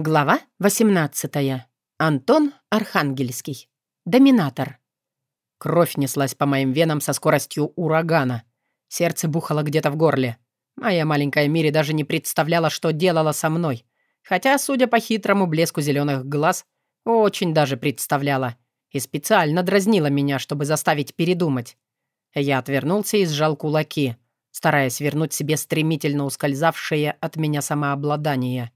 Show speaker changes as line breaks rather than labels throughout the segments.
Глава 18. Антон Архангельский. Доминатор. Кровь неслась по моим венам со скоростью урагана. Сердце бухало где-то в горле. Моя маленькая Мири даже не представляла, что делала со мной. Хотя, судя по хитрому блеску зеленых глаз, очень даже представляла. И специально дразнила меня, чтобы заставить передумать. Я отвернулся и сжал кулаки, стараясь вернуть себе стремительно ускользавшее от меня самообладание.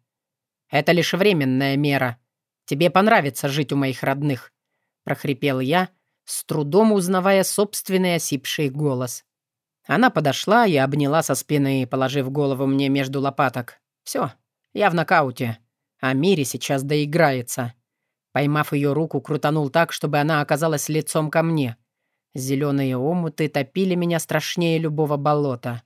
Это лишь временная мера. Тебе понравится жить у моих родных», — прохрипел я, с трудом узнавая собственный осипший голос. Она подошла и обняла со спины, положив голову мне между лопаток. «Все, я в нокауте. А Мире сейчас доиграется». Поймав ее руку, крутанул так, чтобы она оказалась лицом ко мне. Зеленые омуты топили меня страшнее любого болота.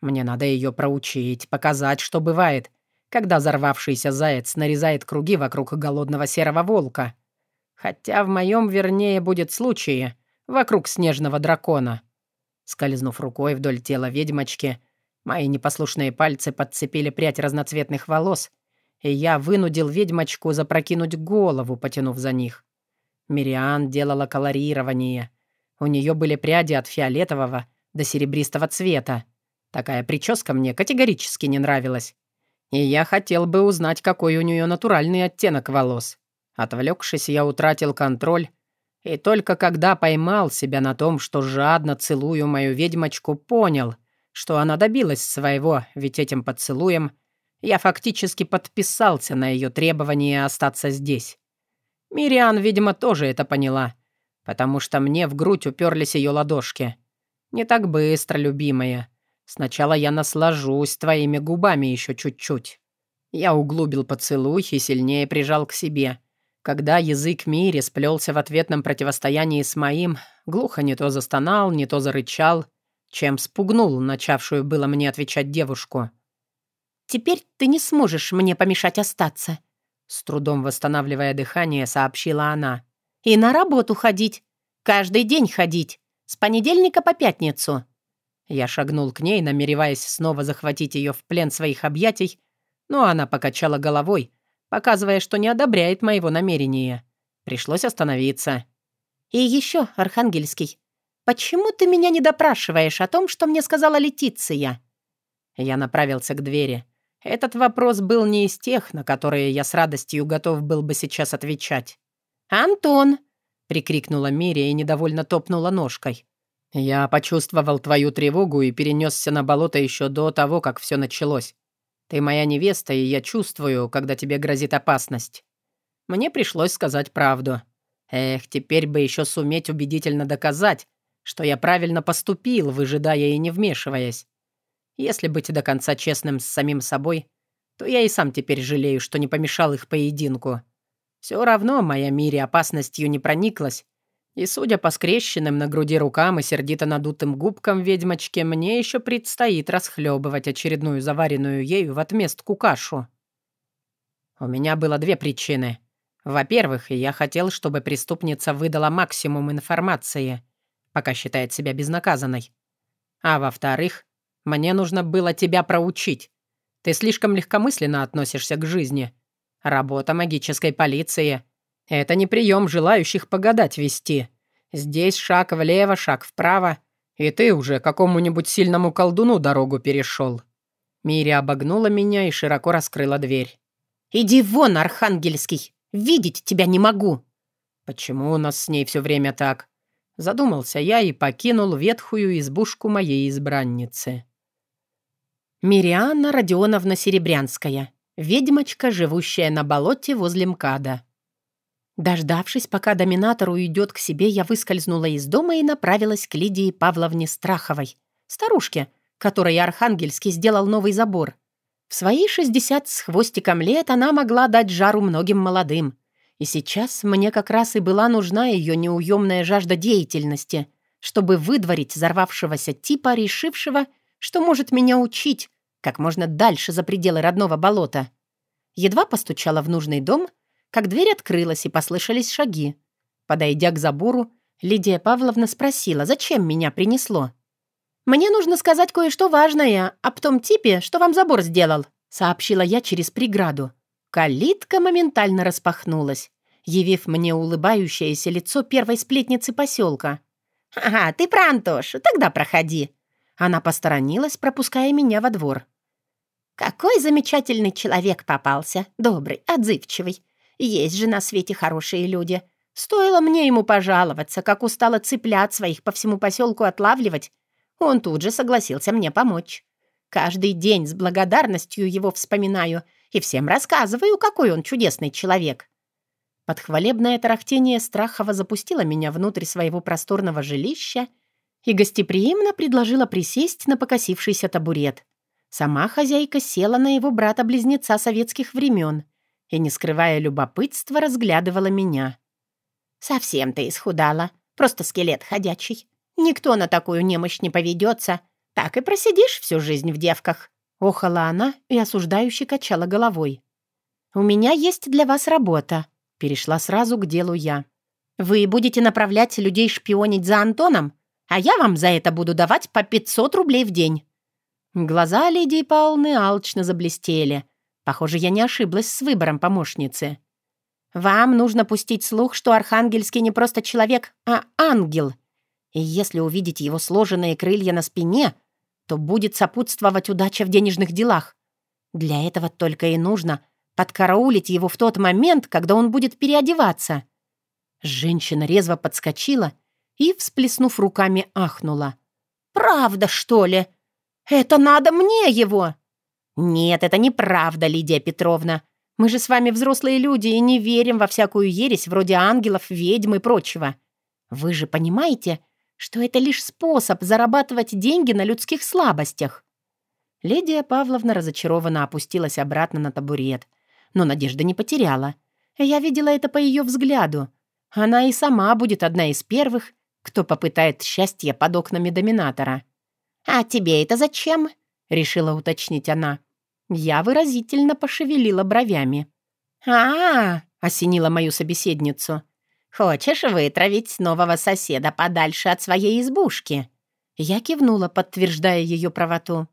Мне надо ее проучить, показать, что бывает — когда взорвавшийся заяц нарезает круги вокруг голодного серого волка. Хотя в моем вернее будет случае вокруг снежного дракона. Скользнув рукой вдоль тела ведьмочки, мои непослушные пальцы подцепили прядь разноцветных волос, и я вынудил ведьмочку запрокинуть голову, потянув за них. Мириан делала колорирование. У нее были пряди от фиолетового до серебристого цвета. Такая прическа мне категорически не нравилась. И я хотел бы узнать, какой у нее натуральный оттенок волос. Отвлекшись, я утратил контроль, и только когда поймал себя на том, что жадно целую мою ведьмочку, понял, что она добилась своего, ведь этим поцелуем я фактически подписался на ее требование остаться здесь. Мириан, видимо, тоже это поняла, потому что мне в грудь уперлись ее ладошки. «Не так быстро, любимая. Сначала я наслажусь твоими губами еще чуть-чуть». Я углубил поцелуй и сильнее прижал к себе. Когда язык Мири сплелся в ответном противостоянии с моим, глухо не то застонал, не то зарычал, чем спугнул начавшую было мне отвечать девушку.
«Теперь ты не сможешь мне помешать остаться»,
с трудом восстанавливая дыхание, сообщила она.
«И на работу ходить. Каждый день ходить. С понедельника по пятницу.
Я шагнул к ней, намереваясь снова захватить ее в плен своих объятий, но она покачала головой, показывая, что не одобряет моего намерения. Пришлось остановиться.
«И еще, Архангельский, почему ты меня не допрашиваешь о том, что мне сказала Летиция?»
Я направился к двери. Этот вопрос был не из тех, на которые я с радостью готов был бы сейчас отвечать.
«Антон!» — прикрикнула
Мирия и недовольно топнула ножкой. «Я почувствовал твою тревогу и перенесся на болото еще до того, как все началось. Ты моя невеста, и я чувствую, когда тебе грозит опасность». Мне пришлось сказать правду. Эх, теперь бы еще суметь убедительно доказать, что я правильно поступил, выжидая и не вмешиваясь. Если быть до конца честным с самим собой, то я и сам теперь жалею, что не помешал их поединку. Все равно моя мире опасностью не прониклась, и, судя по скрещенным на груди рукам и сердито надутым губкам ведьмочки, мне еще предстоит расхлебывать очередную заваренную ею в отместку кашу. У меня было две причины. Во-первых, я хотел, чтобы преступница выдала максимум информации, пока считает себя безнаказанной. А во-вторых, мне нужно было тебя проучить. Ты слишком легкомысленно относишься к жизни. Работа магической полиции — это не прием желающих погадать вести. Здесь шаг влево, шаг вправо, и ты уже какому-нибудь сильному колдуну дорогу перешел. Мири обогнула меня и широко раскрыла дверь.
«Иди вон, Архангельский! Видеть тебя не могу!»
«Почему у нас с ней все время так?» Задумался я и покинул ветхую избушку моей избранницы.
Мирианна Родионовна Серебрянская, ведьмочка, живущая на болоте возле МКАДа. Дождавшись, пока доминатор уйдет к себе, я выскользнула из дома и направилась к Лидии Павловне Страховой, старушке, которой Архангельский сделал новый забор. В свои 60 с хвостиком лет она могла дать жару многим молодым. И сейчас мне как раз и была нужна ее неуемная жажда деятельности, чтобы выдворить взорвавшегося типа, решившего, что может меня учить, как можно дальше за пределы родного болота. Едва постучала в нужный дом — как дверь открылась и послышались шаги. Подойдя к забору, Лидия Павловна спросила, зачем меня принесло. «Мне нужно сказать кое-что важное об том типе, что вам забор сделал», сообщила я через преграду. Калитка моментально распахнулась, явив мне улыбающееся лицо первой сплетницы поселка. «Ага, ты про Антошу, тогда проходи». Она посторонилась, пропуская меня во двор. «Какой замечательный человек попался, добрый, отзывчивый. Есть же на свете хорошие люди. Стоило мне ему пожаловаться, как устала цыплят своих по всему поселку отлавливать. Он тут же согласился мне помочь. Каждый день с благодарностью его вспоминаю и всем рассказываю, какой он чудесный человек. Подхвалебное тарахтение Страхова запустило меня внутрь своего просторного жилища и гостеприимно предложила присесть на покосившийся табурет. Сама хозяйка села на его брата-близнеца советских времен и, не скрывая любопытства, разглядывала меня. «Совсем ты исхудала. Просто скелет ходячий. Никто на такую немощь не поведется. Так и просидишь всю жизнь в девках». Охала она и осуждающе качала головой. «У меня есть для вас работа», — перешла сразу к делу я. «Вы будете направлять людей шпионить за Антоном, а я вам за это буду давать по 500 рублей в день». Глаза Лидии Павловны алчно заблестели. Похоже, я не ошиблась с выбором помощницы. Вам нужно пустить слух, что Архангельский не просто человек, а ангел. И если увидеть его сложенные крылья на спине, то будет сопутствовать удача в денежных делах. Для этого только и нужно подкараулить его в тот момент, когда он будет переодеваться. Женщина резво подскочила и, всплеснув руками, ахнула. «Правда, что ли? Это надо мне его!» «Нет, это неправда, Лидия Петровна. Мы же с вами взрослые люди и не верим во всякую ересь вроде ангелов, ведьм и прочего. Вы же понимаете, что это лишь способ зарабатывать деньги на людских слабостях?» Лидия Павловна разочарованно опустилась обратно на табурет, но надежды не потеряла. Я видела это по ее взгляду. Она и сама будет одна из первых, кто попытает счастье под окнами доминатора. «А тебе это зачем?» — решила уточнить она. Я выразительно пошевелила бровями. «А-а-а!» — осенила мою собеседницу. «Хочешь вытравить нового соседа подальше от своей избушки?» Я кивнула, подтверждая ее правоту.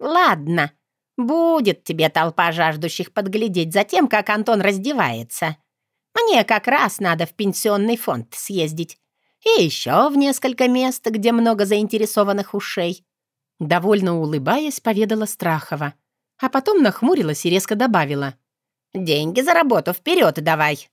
«Ладно, будет тебе толпа жаждущих подглядеть за тем, как Антон раздевается. Мне как раз надо в пенсионный фонд съездить. И еще в несколько мест, где много заинтересованных ушей». Довольно улыбаясь, поведала Страхова — а потом нахмурилась и резко добавила. «Деньги за работу вперед давай!»